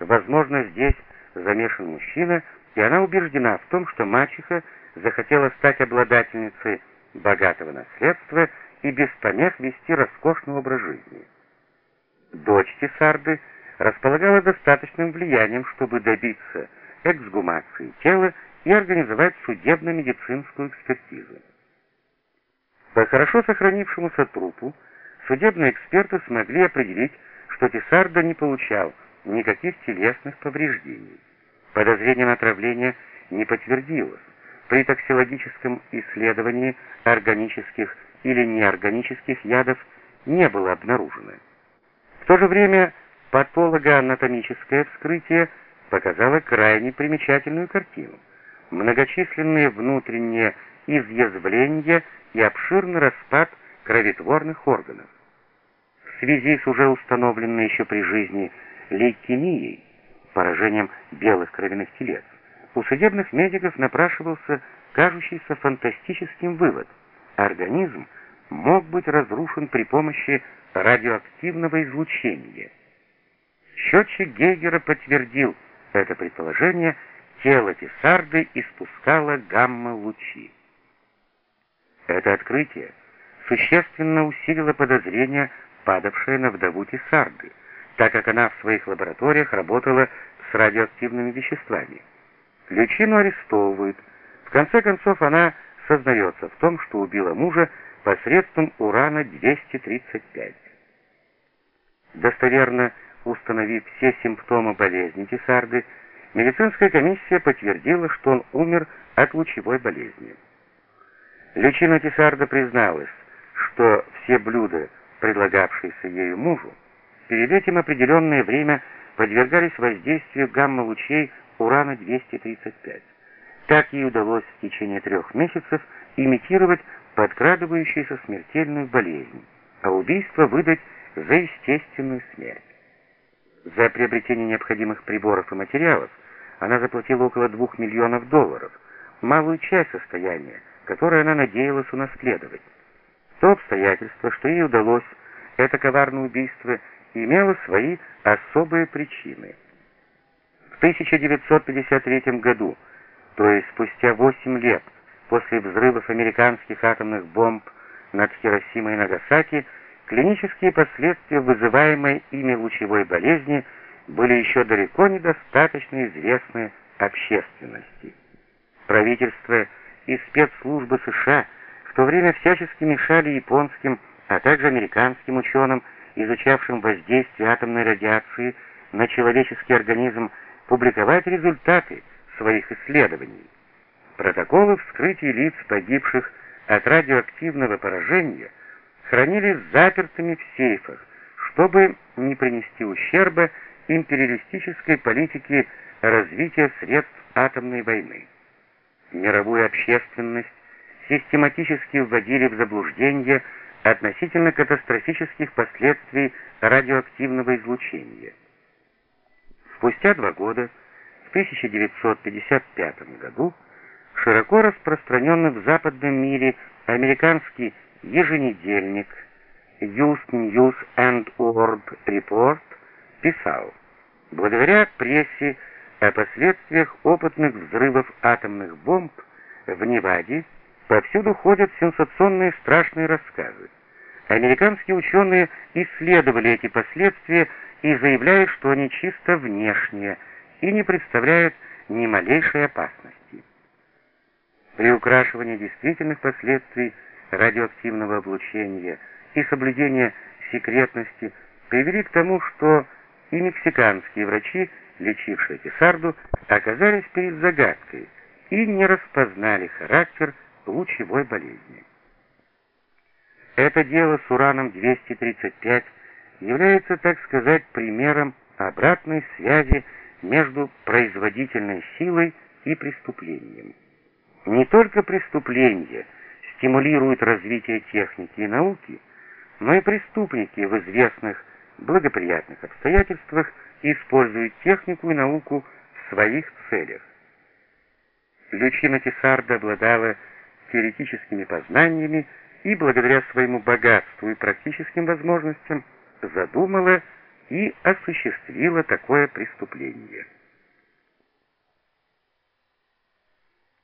Возможно, здесь замешан мужчина, и она убеждена в том, что мачеха захотела стать обладательницей богатого наследства и без помех вести роскошный образ жизни. Дочь Тесарды располагала достаточным влиянием, чтобы добиться эксгумации тела и организовать судебно-медицинскую экспертизу. По хорошо сохранившемуся трупу судебные эксперты смогли определить, что Тесарда не получал никаких телесных повреждений. Подозрение на отравление не подтвердилось. При токсикологическом исследовании органических или неорганических ядов не было обнаружено. В то же время патологоанатомическое вскрытие показало крайне примечательную картину. Многочисленные внутренние изъязвления и обширный распад кроветворных органов. В связи с уже установленной еще при жизни лейкемией, поражением белых кровяных телец, у судебных медиков напрашивался кажущийся фантастическим вывод. Организм мог быть разрушен при помощи радиоактивного излучения. Счетчик Гейгера подтвердил это предположение, тело Тесарды испускало гамма-лучи. Это открытие существенно усилило подозрение, падавшее на вдову Тесарды, так как она в своих лабораториях работала с радиоактивными веществами. Лючину арестовывают. В конце концов, она сознается в том, что убила мужа посредством урана-235. Достоверно установив все симптомы болезни Тесарды, медицинская комиссия подтвердила, что он умер от лучевой болезни. Лючина Тесарда призналась, что все блюда, предлагавшиеся ею мужу, перед этим определенное время подвергались воздействию гамма-лучей урана-235. Так ей удалось в течение трех месяцев имитировать подкрадывающуюся смертельную болезнь, а убийство выдать за естественную смерть. За приобретение необходимых приборов и материалов она заплатила около двух миллионов долларов, малую часть состояния, которое она надеялась унаследовать. То обстоятельство, что ей удалось это коварное убийство, имело свои особые причины. В 1953 году, то есть спустя 8 лет после взрывов американских атомных бомб над Хиросимой и Нагасаки, клинические последствия вызываемой ими лучевой болезни были еще далеко недостаточно известны общественности. Правительство и спецслужбы США в то время всячески мешали японским, а также американским ученым, изучавшим воздействие атомной радиации на человеческий организм, публиковать результаты своих исследований. Протоколы вскрытия лиц, погибших от радиоактивного поражения, хранились запертыми в сейфах, чтобы не принести ущерба империалистической политике развития средств атомной войны мировую общественность систематически вводили в заблуждение относительно катастрофических последствий радиоактивного излучения. Спустя два года, в 1955 году, широко распространенный в западном мире американский еженедельник Youth News and World Report писал, благодаря прессе о последствиях опытных взрывов атомных бомб в Неваде повсюду ходят сенсационные страшные рассказы. Американские ученые исследовали эти последствия и заявляют, что они чисто внешние и не представляют ни малейшей опасности. При украшивании действительных последствий радиоактивного облучения и соблюдения секретности привели к тому, что и мексиканские врачи лечившие Тесарду, оказались перед загадкой и не распознали характер лучевой болезни. Это дело с ураном-235 является, так сказать, примером обратной связи между производительной силой и преступлением. Не только преступления стимулируют развитие техники и науки, но и преступники в известных благоприятных обстоятельствах использует технику и науку в своих целях. Лючина Тесарда обладала теоретическими познаниями и благодаря своему богатству и практическим возможностям задумала и осуществила такое преступление.